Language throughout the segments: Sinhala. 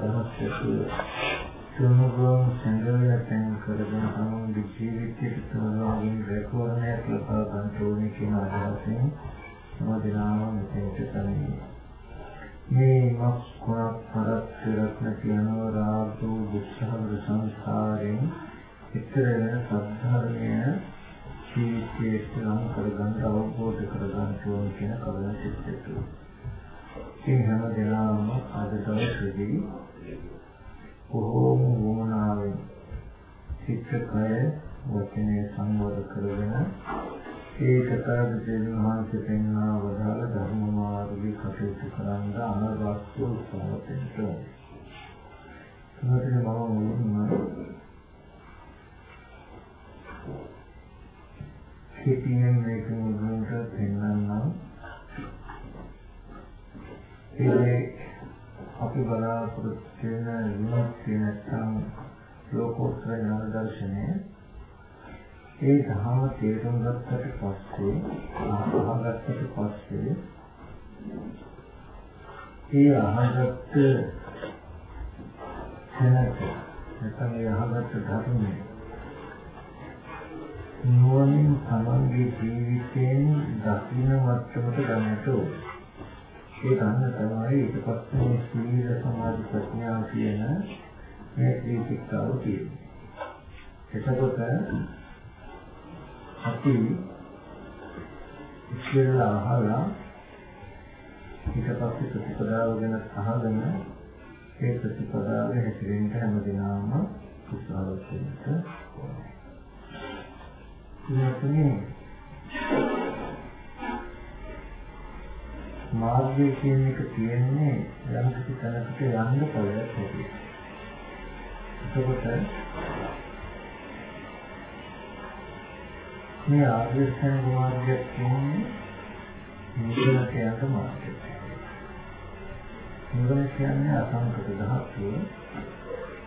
අදහස් ඇතුව තුනුගම් සංගමය තැන් කරගෙන තමයි ජීවිතයට තෝරාගෙන රැකවරණයක් ලබා ගන්න ඕනේ කියන අදහසෙන් මොදිනාම මෙතෙන්ට තනියි මේ මස් කොනක් හරක් රත්න කියනවා රාගු දුක්ඛ සංස්කාරයෙන් ඉතර වෙන සද්ධර්මය ජීවිතයේ නම් කරගන්න අවබෝධ කරගන්න ඕන කියන කවදා සිද්ධ මේ හැම දෙනාම අද දවසේදී බොහෝම වුණාවෙන් චිත්තකය වචනේ සංවර කරගෙන ඒ තථාගතයන් වහන්සේ පෙන්වා වදාළ ධර්ම මාර්ගයේ කටයුතු කරන්න අනවශ්‍ය උත්සාහයෙන් කරනවා. මම මුලින්ම සිටින මේක මුලින්ම පෙන්වන්නම්. අපි බලාපොරොත්තු වෙන විමුක්තිය නැත්නම් ලෝකෝත්තර ඥාන දර්ශනය ඒ ධර්ම තේරුම් ගත්තට පස්සේ අහගත්තට පස්සේ ඒ අහගත්ත දැනට නැත්නම් ඒ අහගත්ත ධර්මයේ නුවණින් තමන්ගේ ජීවිතයෙන් දකින්න මට්ටමට ගන්නට ඕනේ. ඒ ගන්න තමයි ඊට පස්සේ සීල සමාධි ප්‍රඥා කියන මේ ත්‍රිපිටකව තියෙන්නේ. එතකොට අපි ඉස්සෙල්ලා අහලා ඊට පස්සේ ප්‍රතිපදාව ගැන අහගෙන ඒ ප්‍රතිපදාවේ හැසිරෙන්න හැමදෙනාම උත්සාහවත් වෙන්න ඕනේ. මාර්ගය කියන එක තියෙන්නේ යම් කිසි තැනකට යන්න පුළුවන් හැටි. එතකොට මේ ආර්ය ශ්‍රේණ මාර්ගය කියන්නේ නිවනට යන මාර්ගය. නිවන කියන්නේ අසංකත ධාතුව.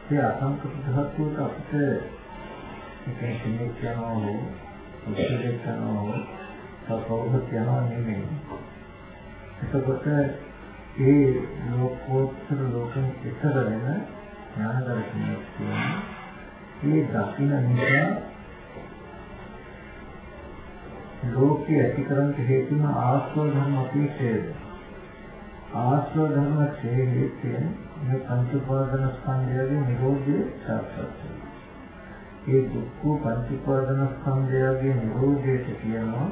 ඒ අසංකත ධාතුවට අපිට එකේ කෙනෙක් යනවා හෝ උත්සවයක් යනවා හෝ කවුරුත් යනවා නෙමෙයි. එතකොට ඒ ලෝකෝත්තර ලෝකෙන් ඉතර වෙන ඥාන දර්ශනයක් කියන්නේ මේ දකින්න නිසා ලෝකයේ ඇති කරන්න හේතු වන ආශ්‍රව ධර්ම අපි ඡේද. ආශ්‍රව ධර්ම ඡේදයෙන් මේ පංච උපාදාන ස්කන්ධයගේ නිරෝධය සාක්ෂාත් වෙනවා. ඒ දුක්ඛ පංච උපාදාන ස්කන්ධයගේ නිරෝධයට කියනවා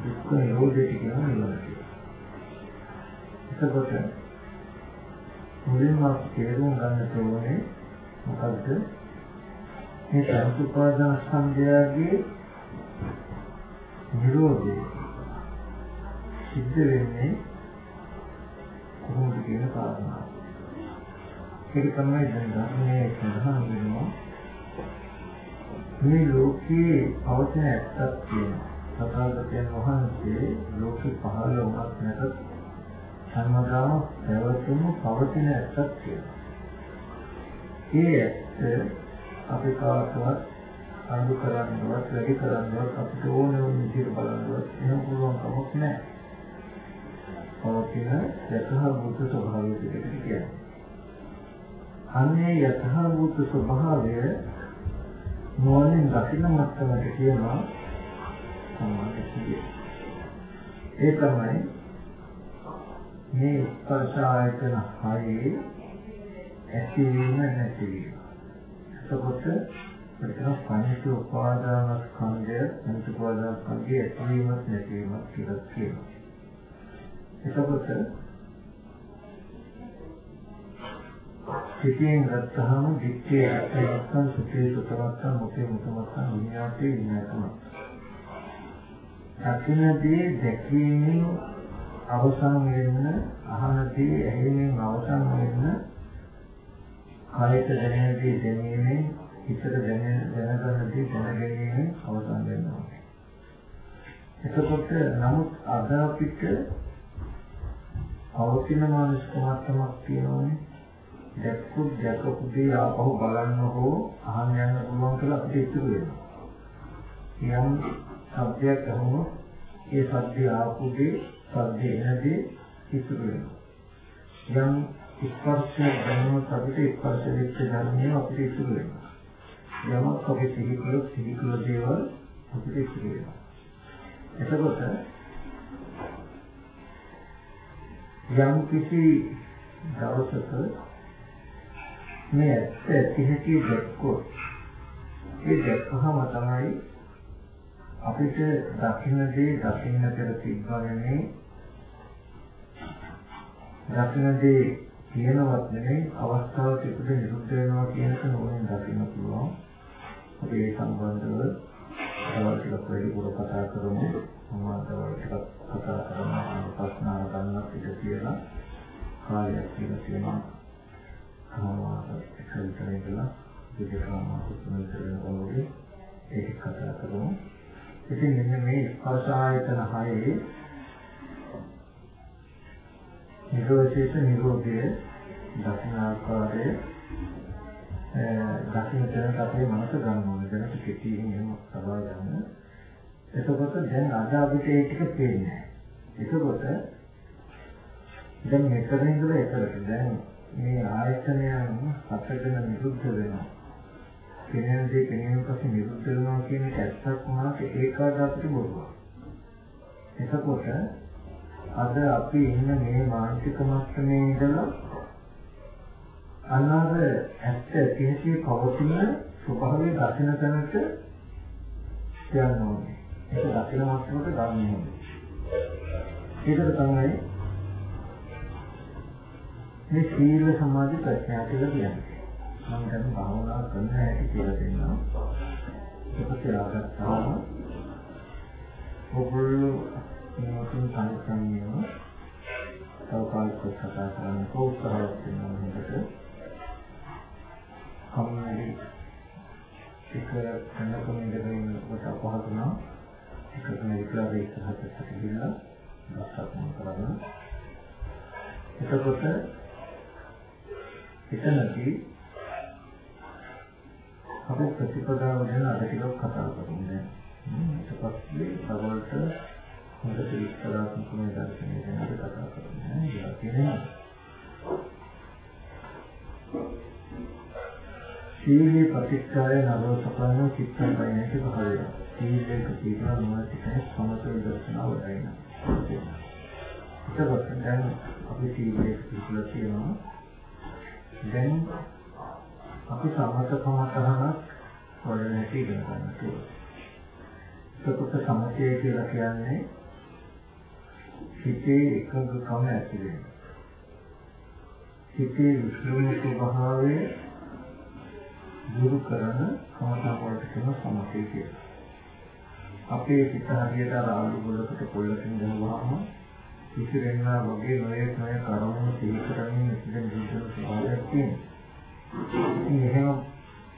දුක්ඛ නිරෝධයට කියනවා නිවන කියලා. එතකොට මුලින්ම තේරුම් ගන්න ඕනේ මොකද්ද? මේ පංච උපාදාන ස්කන්ධයගේ නිරෝධය සිද්ධ වෙන්නේ කොහොමද කියන කාරණාව. ඒක තමයි දැන් ධර්මයේ සඳහන් වෙනවා. මේ ලෝකයේ පවතින ඇත්තක් තියෙනවා. සතරගතයන් වහන්සේ ලෝකෙ පහළ වුණත් නැතත් සම්මදාම පැවතුම පවතින ඇත්තක් තියෙනවා. ඒ ඇත්ත අපි කාටවත් අඳු කරන්නවත් වැඩි කරන්නවත් අපිට ඕන ඕන විදිහට බලන්නවත් එහෙම පුළුවන් කමක් නැහැ. පවතින යතහ බුද්ධ ස්වභාවය පිටට කියන්නේ. අන්නේ යතහ බුද්ධ ස්වභාවය මොනින් දකින්න මත්තමට කියනවා සමාධිය. ඒ තමයි මේ ස්පර්ශ ආයතන හයේ ඇතිවීම නැතිවීම. එතකොට එතන පංච උපාදාන ස්කන්ධය පංච උපාදාන ස්කන්ධය ඇතිවීමත් නැතිවීමත් කියලා කියනවා. එතකොට සිතින් ගත්තහම දිත්තේ අත්‍යවශ්‍යම සුඛේ සුතමත්තම් මුතේ මුතමත්තම් විඤ්ඤාතේ විඤ්ඤාතම. දකින්නදී දැකීමෙන් අවසන් වෙන්න අහනදී ඇහිීමෙන් අවසන් වෙන්න කායික දැනෙනදී දැනීමෙන් හිතට දැන දැනගන්නදී දැනගැනීමෙන් අවසන් වෙනවා. එතකොට නමුත් අද අපිට පවතින මානසික මට්ටමක් තියෙනවානේ. දැක්කුත් දැකපු දේ ආපහු බලන්න හෝ අහන්න යන්න පුළුවන් කියලා අපිට ඉතුරු වෙනවා. යම් සබ්දයක් අහුනොත් ඒ සබ්දේ ආපු දේ සබ්දේ එනදී ඉතුරු වෙනවා. යම් ස්පර්ශයක් දැනුනොත් අපිට ස්පර්ශ වෙච්ච ධර්මය අපිට ඉතුරු වෙනවා. යමක් අපි සිහි කළොත් සිහි කළ දේවල් අපිට ඉතුරු වෙනවා. එතකොට යම් කිසි දවසක මේ ඇත්ත ඇති හැටි දැක්කොත් ඒ දැක්කහම තමයි අපිට දකින්න දේ දකින්න පෙර තිබ්බන්නේ දකින්න දේ කියනවත් නෙමෙයි අවස්ථාවට ඉපද නිරුද්ධ වෙනවා කියන එක නෝනෙන් දකින්න පුළුවන්. අපි ඒ සම්බන්ධව දවල් ටිකක් වැඩිපුර කතා කරමු. මම දවල් ටිකක් කතා කරන්න ප්‍රශ්න ගන්නත් ඉඩ කියලා කාලයක් කියලා තියෙනවා. කවදාවත් එකවිතර ඉඳලා විදිහටම කුතුහල කරනකොට ඒක කතා කරමු. ඉතින් මෙන්න මේ ස්පර්ශ ආයතන හයේ නිරෝධිත නිරෝධය දකින්න ආකාරයේ දකින්න තැනට අපේ මනස ගන්න ඕනේ. දැනට කෙටියෙන් එහෙම සබා ගන්න. එතකොට දැන් අද අපිට ඒ ටික පේන්නේ එතකොට දැන් මෙතන ඉඳලා එතරට දැන් මේ ආයතනයන් හතරගෙන නිරුද්ධ වෙනවා. කෙනෙක් දෙක කෙනෙක් පස්සේ නිරුද්ධ වෙනවා කියන එක ඇත්තක් වුණාට ඒකාද අපිට බොරුවක්. එතකොට අද අපි ඉන්න මේ මානසික මට්ටමේ ඉඳලා අනාග ඇත්ත තියෙන්නේ පවතින ස්වභාවයේ දකින තැනට යන්න ඕනේ. ඒක දකින මට්ටමට ගන්න ඕනේ. ඒකට තමයි මේ සීල සමාධි ප්‍රඥා කියලා කියන්නේ. මම දැන් භාවනා කරන හැටි කියලා දෙන්නවා. ඒක ආගත්තාම ඔගොල්ලෝ මේකෙන් සංසම්යව සෞකාලික කතා කරන්න උත්සාහවත් වෙනවා නේද? කම්මැලි එක කනකම ඉඳගෙන ඉන්නකොට අපහසුනා එකක විකලාවේ ඉස්සරහට ගිහිල්ලා දස්සක්ම කරගෙන එතකොට එතනදී අපි ප්‍රතිපදාව ගැන අද ටිකක් කතා කරමු දැන් ඊට පස්සේ සමහරට හොඳට විස්තරාත්මකව දර්ශනය ගැන කතා කරමු නේද ඒක කියන්නේ සීලේ ප්‍රතික්ෂාය නරෝසපන්න චිත්තං වයිනක භාවය. සීලේක සීලා නොසිතේ සමතේ දර්ශනාව වඩයින. එතකොට දැන් අපි සීලේ පිළිතුර කියනවා. දැන් අපි සමත සමතහනක් වඩන හැටි ඉගෙන ගන්න ඕනේ. එතකොට සමතය කියලා කියන්නේ හිතේ එකඟකම ඇති වෙනවා. හිතේ විශ්ලේෂණ ස්වභාවයේ දුරු කරන කමඨා වලට කියන සමතේ කියලා. අපේ සිත හරියට අර ආලු වලකට පොල්ලකින් ගහුවාම ඉතිරෙන්නා වගේ නොයේ නොයේ කර්ම සිහි කරමින් ඉතින් දුරු ස්වභාවයක් තියෙනවා. ඉතින් එහෙම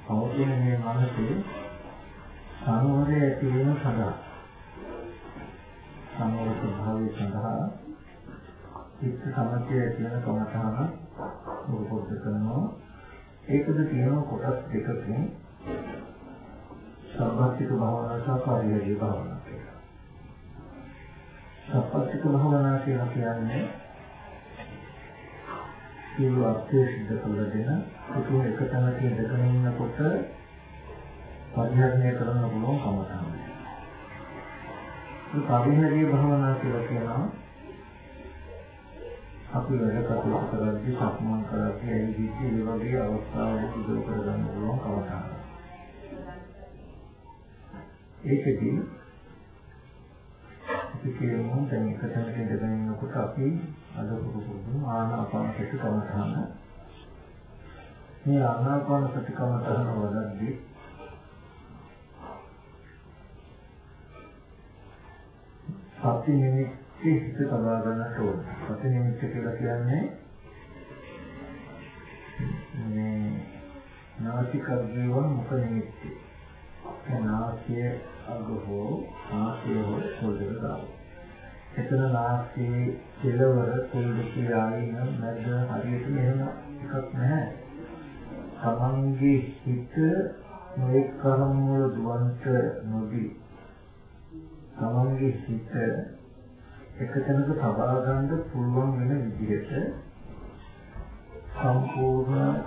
පවතින මේ මනසේ සංවරය ඇති වීම සඳහා සංවර ස්වභාවය සඳහා චිත්ත සමතය කියන කමඨාන උපෝද්ද කරනවා ඒකද තියෙන කොටස් දෙකකින් සම්පස්තික භාවනා සහ පරිවර්තන භාවනා කියලා. සම්පස්තික භාවනා කියලා කියන්නේ සියලු අර්ථය සිද්ධ කළ දෙන කුතුහ එක තැනක ඉඳගෙන ඉන්නකොට පරිහරණය කරන්න පුළුවන් කම තමයි. ඒ පරිහරණීය භාවනා කියලා කියනවා අපි වැඩ කටයුතු කරද්දී සක්මන් කරද්දී ඇවිදිද්දී ඒ වගේ අවස්ථාවල සිදු කරගන්න පුළුවන් කවදාද. ඒකදී අපි කියමු දැන් එක තැනක ඉඳගෙන ඉන්නකොට අපි අද පුරුදු ආනාපාන සති කමතහන මේ ආනාපාන සති කමතහන වලදී සති නිමිති හිත සබා ගන්නට ඕන. සති නිමිත්ත කියලා කියන්නේ මේ නාසික ජීවන මුඛ නිමිති. නාසය අග හෝ නාසය හෝ පොළවේ දාව. එතන නාස්තියේ කෙලවර කුල්ලකී ආයින මැද හරියට මෙහෙම එකක් නැහැ. තමන්ගේ හිත මේ කර්ම වල දුවන්ට නොදී තමන්ගේ හිත එක තැනක තබා ගන්න පුළුවන් වෙන විදිහට සම්පූර්ණ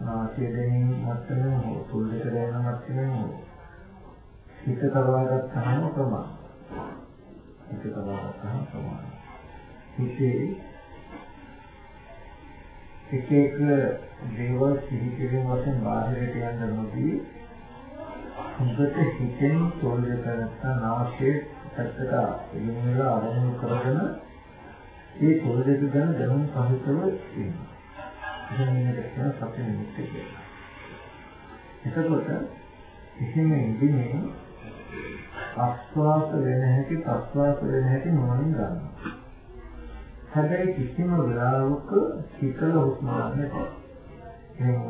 නාසය දැනීම මට්ටමේ හෝ කුල්ලක දැනෙන මට්ටමේ හෝ හිත තබා ගන්නාම ප්‍රමාණ හිත තබා ගන්නාම ප්‍රමාණ හිතේ එක එක දේවල් සිහි කිරීම වශයෙන් බාහිරට යන්න නොදී හොඳට හිතෙන් තෝල්ද කරත්තා නාසයේ පැත්තට එළින් වෙලා අරමුණු කරගෙන ඒ තෝල්දක ගැන දැනුම් සහිතව ඉන්නවා. එහෙනම් මේක කියන සත්‍ය නිමිති කියලා. එතකොට එහෙම ඉඳින්නේ ආස්වාස වෙන හැටි ප්‍රස්වාස වෙන හැටි නොනින් ගන්නවා. හැබැයි කිසිම වෙලාවක හිතල හුස්ම ගන්න නැහැ. එහෙනම්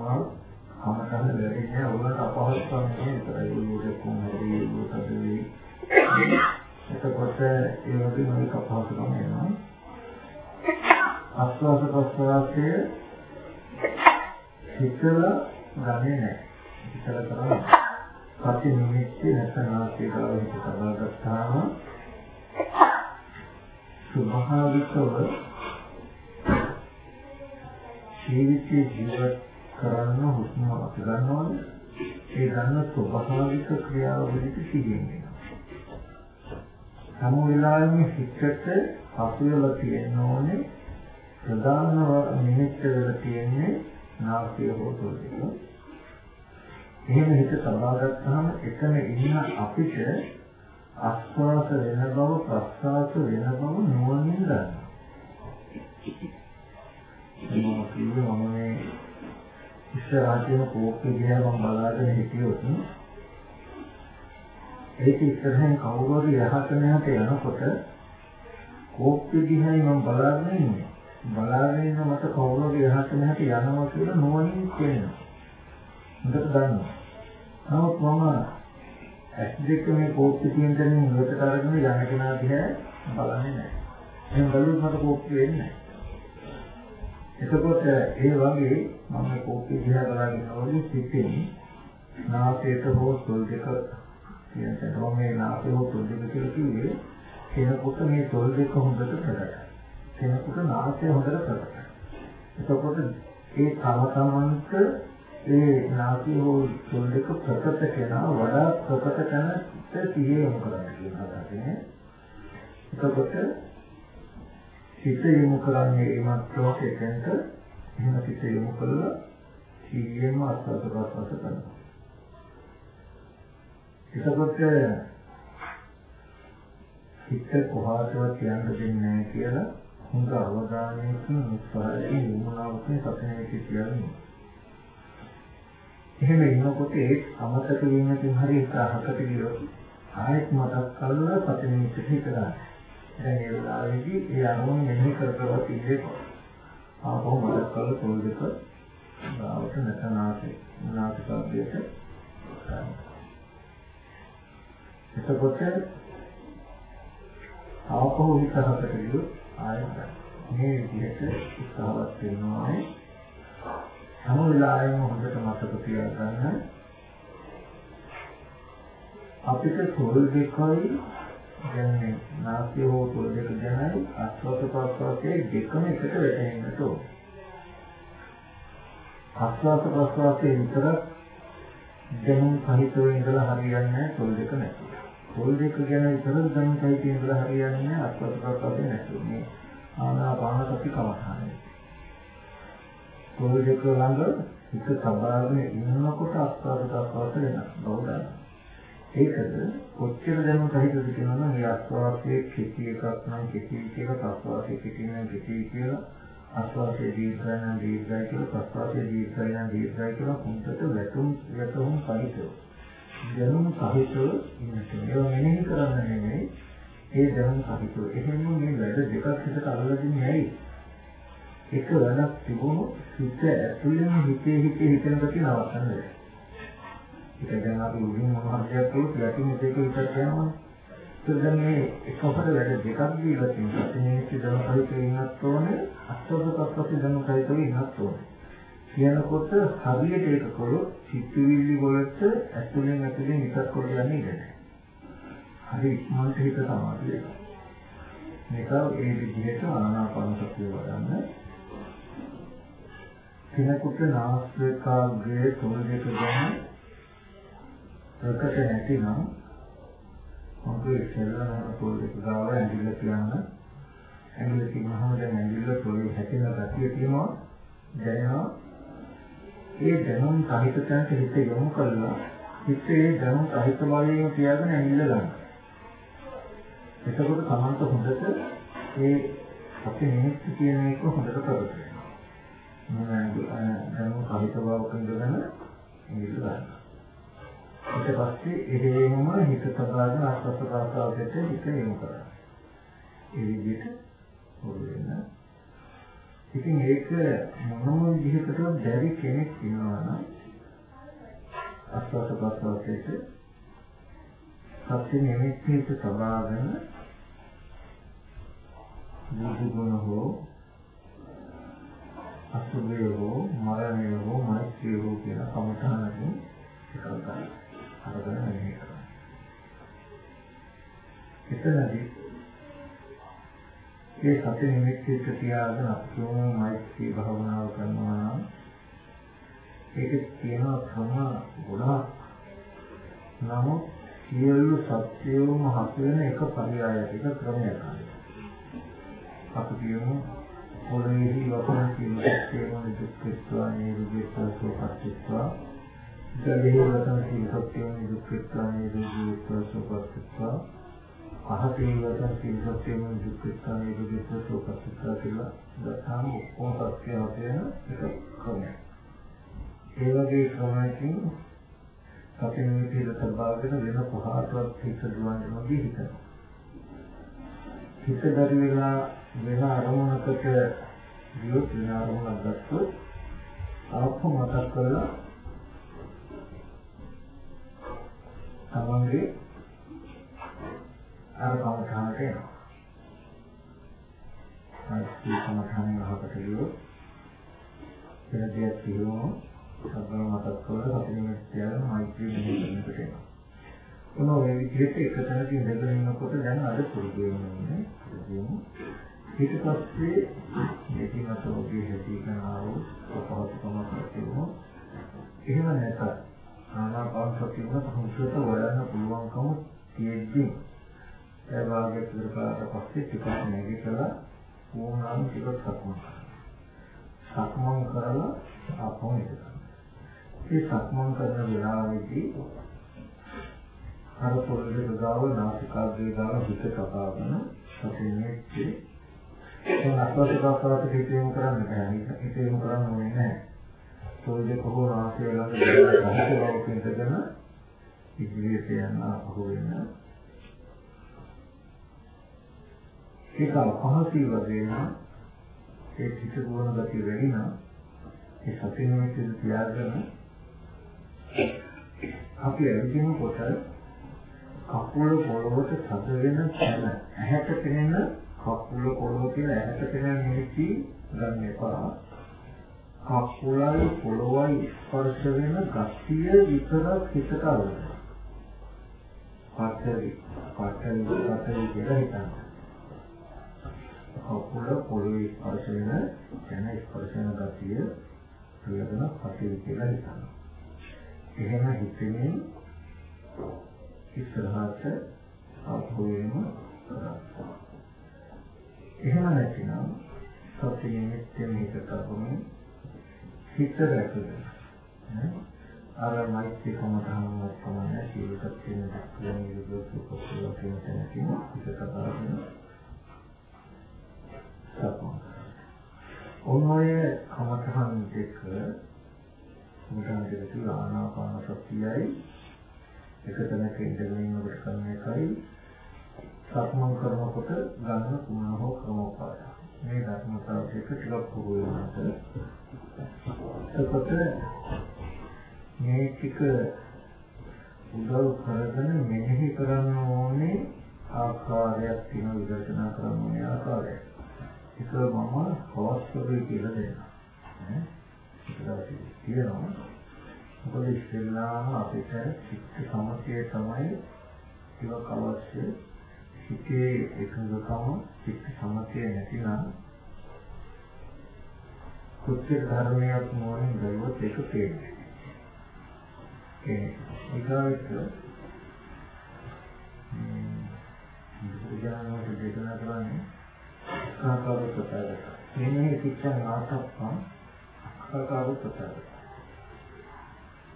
අමතන වෙන්නේ නැහැ. ඔයගොල්ලන්ට අපහසුකම් නෙමෙයි විතරයි. ඔයගොල්ලෝ කොහොමද ඔයගොල්ලෝ එතකොට ඒ වගේ මොනික අපහසුකම් එනවා. අස්වාස ප්‍රස්වාසයේ හිතල ගන්නේ නැහැ. හිතල කරන්නේ. සත්‍ය නිමිති නැත්නම් ආශේ ගාව හිත කරලා ගත්තාම ස්වභාවිකව ජීවිතේ ජීවත් කරන්න හුස්ම අපි ගන්නවනේ ඒ ගන්න ස්වභාවික ක්‍රියාවලියට සිහියෙන් වෙනවා සම වෙලාවෙම හිතට හසු වෙලා තියෙන ඕනේ ප්‍රධාන නිමිත්ත වෙලා තියෙන්නේ නාසය හෝ තොලක එහෙම හිත සබා ගත්තාම එතන ඉන්න අපිට ආස්වාස වෙන බව ප්‍රස්වාස වෙන බව නුවණින් ගන්න. මම කිව්වේ මම මේ ඉස්සරහටම කෝප්පේ දිහා මම බලාගෙන හිටියොත් ඒක ඉස්සරහෙන් කවුරු හරි යහත නැහත යනකොට කෝප්පේ දිහායි මම බලාගෙන ඉන්නේ. බලාගෙන ඉන්න මට කවුරු හරි යහත නැහත යනවා කියලා නුවණින් කියනවා. හොඳට දන්නවා. නමුත් මම ඇස් දෙක මේ කෝප්පේ තියෙන තැනින් ඉවතට අරගෙන යන කෙනා දිහා බලන්නේ නැහැ. එහෙනම් බලුවොත් මට කෝප්පේ වෙන්නේ නැහැ. එතකොට ඒ වගේ මම කෝප්පේ දිහා බලාගෙන ඉන්නකොට සිතින් නාසයට හෝ තොල් දෙක කියන තැන මේ නාසය හෝ තොල් දෙක කියලා කිව්වේ කෙනෙකුට මේ තොල් දෙක හොඳට ප්‍රකටයි. කෙනෙකුට නාසය හොඳට ප්‍රකටයි. එතකොට ඒ තම තමන්ට ඒ නාසය හෝ තොල් දෙක ප්‍රකට කෙනා වඩා ප්‍රකට තැනට සිහිය යොමු කරන්න කියන අදහසනේ. එතකොට සිත යොමු කරන්නේ ඒ මාත්‍රාවට එකෙන්ට එහෙම සිත යොමු කළා සිහියෙන්ම අස්වාද ප්‍රසවාස කරනවා. එතකොට හිත කොහාටවත් යන්න දෙන්නේ නැහැ කියලා හොඳ අවධානයකින් උත්සාහයෙන් යොමුනාවකින් සතනෙ කියන්නේ. එහෙම ඉන්නකොට ඒ අමතක වීමකින් හරි එක අහකට ගියොත් ආයෙත් මතක් කරලා පතනෙට හිතලා දැන් ඒ වෙලාවේදී ඒ අරමුණ මෙහෙ කර කර ඉන්නේ ආපහු මතක් කරලා තොල් දෙක ගාවට නැතනාසේ නාටකබ්බයට එතකොට ආපහු හිත හකට ගියොත් ආයෙත් මේ විදිහට උත්සාහවත් වෙනවා. හැම වෙලාවෙම හොඳට මතක තියාගන්න අපිට තොල් දෙකයි කියන්නේ නාස්‍ය හෝ තොල් දෙක ගැනයි ආස්වාද ප්‍රස්වාසයේ දෙකම එකට වැටෙන්නට ඕන. ආස්වාද ප්‍රස්වාසයේ විතරක් දැනුම් සහිතව ඉඳලා හරියන්නේ නැහැ තොල් දෙක නැතුව. තොල් දෙක ගැන විතරක් දැනුම් සහිතව ඉඳලා හරියන්නේ නැහැ ආස්වාද ප්‍රස්වාසයේ නැතුව. මේ ආනාපාන සති කමඨානේ. පොල් දෙක ළඟ හිත සබාගෙන ඉන්නකොට අස්වාද ප්‍රස්වාස වෙනවා බෞද්ධ. ඒකද කොච්චර දැනුම් සහිතද කියනවා නම් මේ අස්වාදයේ කිසි එකක් නම් කිසි එකක අස්වාදයේ කිසි නම් කිසි කියලා අස්වාදයේ දීර්ඝය නම් දීර්ඝය කියලා ප්‍රස්වාදයේ දීර්ඝය නම් දීර්ඝය කියලා හොඳට වැටුම් වැටුම් සහිතව. දැනුම් සහිතව ඉන්නට. ඒවා මෙනෙහි කරන්න නෙමෙයි ඒ දැනුම් සහිතව. එහෙනම් මේ වැඩ දෙකක් හිතට අල්ලගන්නේ නැයි. එක වැඩක් තිබුණොත් හිත ඇතුළෙන් හිතේ හිතේ හිතන ප්‍රති නවත්තන්න බැහැ. ඒක දැන් අපි උඩින් මොනවා හරියක් කළොත් යටින් මේක විතර යනවා. දැන් මේ එකකට වැඩ දෙකක් දීලා තියෙනවා. සතිනිමිති ධනසහිතව ඉන්නත් ඕනේ, අස්සබ්බතස්සති ධනසහිතව ඉන්නත් ඕනේ. කියනකොට හරියට ඒක කළොත් සිත්විලි වලට ඇතුලෙන් ඇතුලෙන් එකක් කොට යන්නේ නැහැ. හරි ඉක්මනට හිත තමයි. මේක ඒ විදිහට ආනාපාන සතිය වඩන්න. කෙනෙකුට නාස්තිකාග්‍රයේ තුන දෙක ගන්න ප්‍රකට නැතිනම් මොකද ඉස්සෙල්ලා පොල් දෙක ගාව ඇඟිල්ල තියන්න. ඇඟිල්ල තියනහම දැන් ඇඟිල්ල පොලේ හැදෙන ගතිය තියෙනවා දැනෙනවා. ඒ දැනුම් සහිත තැනට හිත යොමු කළා හිත ඒ දැනුම් සහිත භාවයෙන් තියාගෙන ඇඟිල්ල ගන්න. එතකොට තමන්ට හොඳට ඒ අපි නිමිති කියන එක හොඳට ප්‍රකට වෙනවා මම දැනුම් සහිත භාවක ඉඳගෙන ඇඟිල්ල ගන්නවා ඊට පස්සේ එහෙමම හිත සබාගෙන ආස්වාද ප්‍රාසාවකට හිත යොමු කරනවා. ඒ විදිහට හොරු වෙන. ඉතින් ඒක මොනම විදිහකට බැරි කෙනෙක් ඉන්නවා නම් ආස්වාද ප්‍රාසාවකට සත්‍ය නිමිතිට සබාගෙන බුදු ගුණ හෝ අසුභය හෝ මරණය හෝ මෛත්‍රිය හෝ කියන කමඨානකින් එකක් ගන්නවා. අරගෙන මෙහෙ කරනවා. එතනදී ඒ සති නිමිත්තට තියාගෙන අපිම මෛත්‍රී භාවනාව කරනවා නම් ඒක තියෙන ක්‍රම ගොඩාක් නමුත් සියලු සත්‍යයම හසු වෙන එක පරියායයක ක්‍රමයක් අපි කියමු පොළොවේ වතුර කියන සත්‍යයම දුක්ඛත්වා නිරුද්ධත්වා සෝපත්ත්වා ගලේ වතන සීලසත්‍යම දුක්ඛත්වානේ දුක්ඛත්වා සෝපත්ත්වා අහසේ වතන සීලසත්‍යම දුක්ඛත්වානේ දුක්ඛත්වා සෝපත්ත්වා කියලා දහම් ඔක්කොම සත්‍ය හදන එක ක්‍රමයක්. ඒ වගේ ක්‍රමයකින් සතියේ පිළ සබාවගෙන වෙන පහතවත් හිත දුවන්නේ නොදී හිතනවා. හිත දරි වෙලා වෙන අරමුණකට ගියොත් වෙන අරමුණක් ගත්තොත් ආපහු මතක් කරලා තමන්ගේ අර කමඨානට එනවා. මෛත්‍රී කමඨානෙන් අහකට ගියොත් වෙන දෙයක් කියවම සබ්බම මතක් කරලා අපි මේ කියන මෛත්‍රී මෙහෙයකට එනවා. මොන ඔය විදිහට එක තැනකින් ඉඳගෙන ඉන්නකොට දැන් අර පුරුදු වෙනවා පුරුදු ඊට පස්සේ මෙදිනත ඔබේ හැටි කරනවා අපහසුකමක් තියෙනවා. එහෙම නැත්නම් ආනාපාන සතිය වල හුස්මට වඩන්න පුළුවන්කම තියෙද්දි ඒ වාගේ පිළිකාරට පස්සේ ටිකක් නැගිටලා ඕනනම් ටිකක් සක්මන් සක්මන් කරලා ආපහු ඉඳලා ඒ සක්මන් කරන වෙලාවේදී අර පොළවේ ගාව නාසිකාග්‍රේ ගාව හිත තබාගෙන සතියේ ඒ අස්වස්ථතාවට හිතේම කරන්න බෑ. හිතේම කරන්න ඕනේ නැහැ සෝජක හෝ රාශිය ළඟ රහිත බව කියනකන ඉදිරියට යන අහු වෙන ඒක අපහසුයි වගේම ඒ පිට ගුණ ගතිය වැඩි නම් ඒ සතියේ සිට තියාගෙන අපි අදින කොට කකුල පොළොවට සද වෙන තැන ඇහැට පෙනෙන කකුල පොළොව කියලා ඇහැට පෙනෙන නිමිති ගන්න එපා කකුලයි පොළොවයි ස්පර්ශ වෙන ගතිය විතරක් හිතට අවුලනවා. පතරි පතරි පතරි කියලා හිතන්න. කකුල පොළොවේ ස්පර්ශ වෙන යන ස්පර්ශ වෙන ගතිය පිළිගන පතරි කියලා හිතන්න. එහෙම හිතෙන්නේ ඉස්සරහට අපෝයෙම එහෙම නැතිනම් සතියේ නිත්‍ය මේක කරගමු හිත රැකගෙන අර මෛත්‍රී කමඨාන තමයි ජීවිතත් කියන දක්වන විදිහට කොහොමද කියන තැනකින් හිත කතාගෙන සපෝන. ඔන්නෝය කමඨාන දෙක මුදාන දෙක ආනාපාන සතියයි. එක තැනක ඉඳගෙන ඉන්නකොට කරන එකයි. සක්මන් කරනකොට ගන්න කුණ හෝ ක්‍රමෝපාය. මේ ධර්මතාව දෙක ටිකක් පුරු වෙනකොට එතකොට මේ ටික උදව් කරගෙන මෙනෙහි කරන්න ඕනේ ආකාරයක් තියෙන විදර්ශනා කරන ඕනේ ආකාරය. ඒක මම හොස්පිටල් කියලා දෙනවා. ඈ ඒක තියෙනවා. මොකද ඉස්සෙල්ලාම අපිට චිත්ත සමතය තමයි ටිකක් අවශ්‍ය. හිතේ එකඟකම චිත්ත සමතය නැතිනම් කුච්ච ධර්මයක් මොනින් ගලුවොත් ඒක තේරෙන්නේ. ඒ ඊගාවට බුදුජානක දේශනා කරන්නේ අක්කාකාර ප්‍රසාරක. මෙන්න චිත්ත නාටකම් අක්කාකාර ප්‍රසාරක.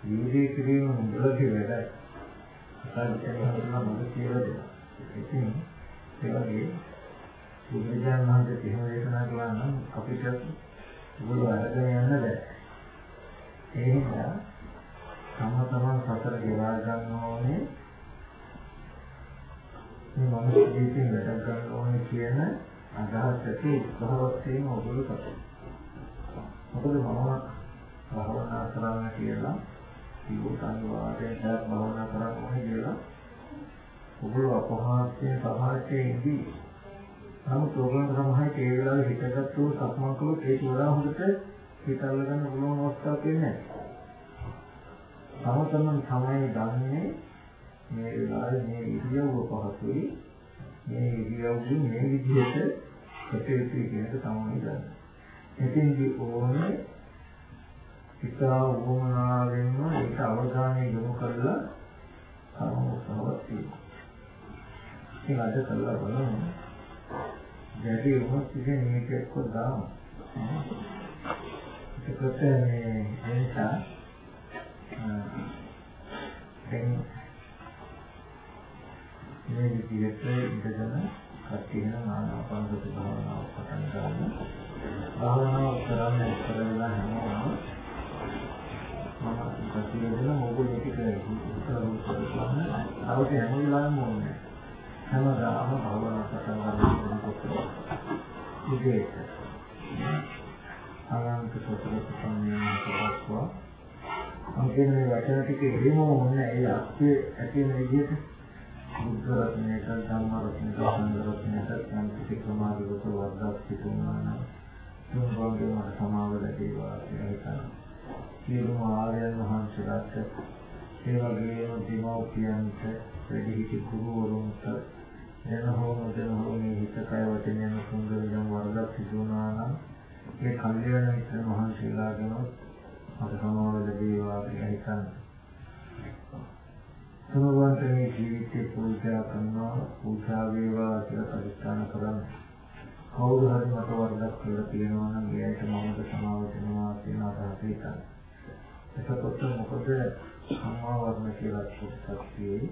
ජීවිතේ කිරීම මුලදී වැඩයි. අකාලිකව හඳුනා මොකද කියලා දෙනවා. ඉතින් ඒ වගේ බුදුරජාණන් වහන්සේ එහෙම දේශනා කළා නම් අපිට බුදු අරගෙන යන්න බැහැ. ඒ නිසා තම තමන් සතර ගෙවා ගන්න ඕනේ මේ මනුස්ස ජීවිතේ වැඩ ගන්න ඕනේ කියන අදහසට උත්සාහවත් වීම ඔබට කරනවා. මොකද මම භාවනා කරන්න කියලා කිව්වොත් අනිවාර්යෙන් දැන් භාවනා කරන්න ඕනේ කියලා ඔගොල්ලෝ අපහාස්යෙන් සමාජයේ ඉඳී නමුත් ඕගොල්ලෝ සමහරට ඒ වෙලාවේ හිතගත්තු සක්මන් කළොත් ඒක වඩා හොඳට හිතල්ල ගන්න පුළුවන් අවස්ථාවක් වෙන්නේ නැහැ. තම තමයි දන්නේ මේ වෙලාවේ මේ ඉරියව්ව පහසුයි මේ ඉරියව්වෙන් මේ විදිහට කටයුතු කියන එක තමයි දන්නේ. එතින්දී ඕනේ හිතා වුණාවෙන්ම ඒක අවධානය යොමු කරලා සමෝසාවක් තියෙනවා. ඉතින් අද කළා බලමු. දැඩි වුණොත් ඉතින් මේක එක්ක දාමු. ඒකට මේ එනිසා දැන් මේ විදිහට ඉඳගෙන කටින ආනාපානසති භාවනාව පටන් ගන්න. භාවනාව කරන්න ඉස්සරලා හැමෝම මම කටින මොකද මේක කරන්නේ. ඒක හැම වෙලාවෙම ඕනේ. හැමදාම භාවනා පටන් ගන්නකොට ඉතින් අනන්ත සතර සම්මානකවස්වා අන්තිම වචන ටික එහෙම ඕනේ ඒ අක්ෂේ ඇති වෙන විදිහට බුද්ධ රත්නයට ධම්ම රත්නයට සංඝ රත්නයට සම්පති ක්‍රමාවලියට වර්ධක් සිටුනා තුන් වගේ මට සමාව ලැබේවා කියලා හිතනවා. සියලුම ආර්යයන් වහන්සේලාට ඒ වගේම දෙමව්පියන්ට වැඩිහිටි ගුරුවරුන්ට එන හෝ නොදෙන හෝ මේ හිත කය වචනයන් සුන්දර විදම් වරදක් සිදු වුණා නම් ඒ කල්යන මිත්‍ර මහන්සියලාගෙන මට සමාව ලැබේවා කියලා හිතන්න. සමවන්ත මේ ජීවිතේ පූජා කරනවා පූජා වේවා කියලා ප්‍රතිස්ථාන කරන්න. කවුරු හරි මට වරදක් කියලා තියෙනවා නම් ඒකට මමද සමාව දෙනවා කියන අදහස හිතන්න. එතකොට මොකද සම්මා වර්ණ කියලා පුස්තකයේ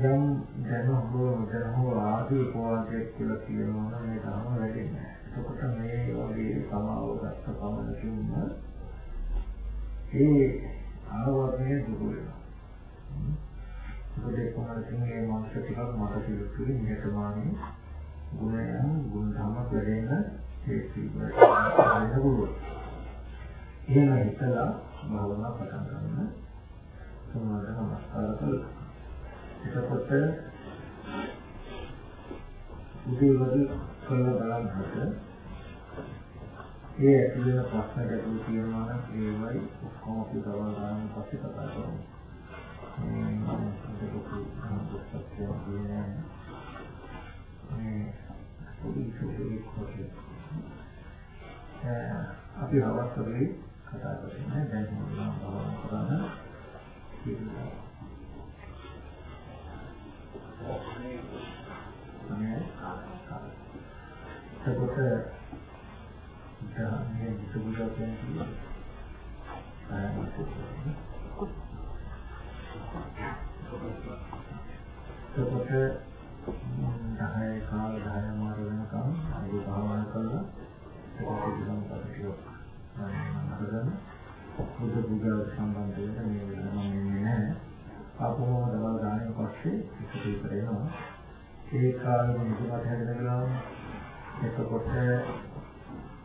යම් දැන හෝ නොදැන හෝ ආදී උපවාසයක් කියලා කියනවා නම් මේ තාම වැඩින්නේ නැහැ. එතකොට මේ වගේ සමාව ගත්ත පමණකින්ම ඒ ආවරණය දුර වෙනවා. ඒකේ කොහොමද මේ මානසික ටිකක් මට පිළිතුරු නිහතමානී ගුණයන් ගුණ ධර්ම වැඩෙන්න හේතු වෙන්න පුළුවන්. එහෙම හිතලා භාවනා පටන් ගන්න. සමාධි නමස්කාර කළා. එතකොට උදේවල කරලා බලන්නට ඒ ඇතුළේ ප්‍රශ්න ගැටලු තියෙනවා නම් ඒවයි ඔක්කොම අපි දවල් ගන්න පස්සේ කතා කරමු. මේ මම දෙකක් ගන්න කියන්නේ මේ පොඩි සුළුයි කොටේ. අපි අවස්ථාවේ කතා කරන්නේ දැන් මම බලන්න කරන්න එතකොට ධර්මයේ සුබුදා කියන්නේ එතකොට 10 කාල 10 මාර වෙනකම් අපි භාවනා කළා ඒක පිළිබඳව ටිකක් අරගෙන බුදු පූජාව සම්බන්ධව ඒ කාලෙම නිදිමත හැදෙනවා එතකොට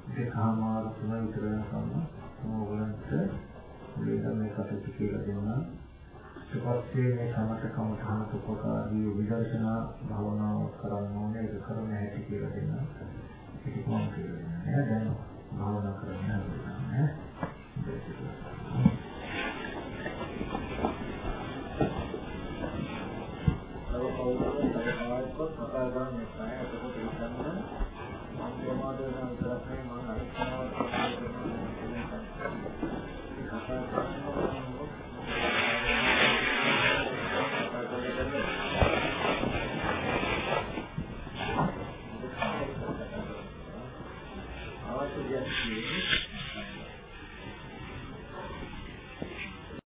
දෙකමාර තුන විතර වෙනකම් ඕගලන්ට මුලින්ම මේ කටයුතු කියලා දෙනවා ඊට පස්සේ මේ සමත කමඨාන උපකාරී විදර්ශනා භාවනාව කරන්න ඕනේ ඒක කරන හැටි කියලා දෙන්න. ඒක කොහොමද කියන්නේ? නේද? දැන් භාවනා කරන්න ඕනේ.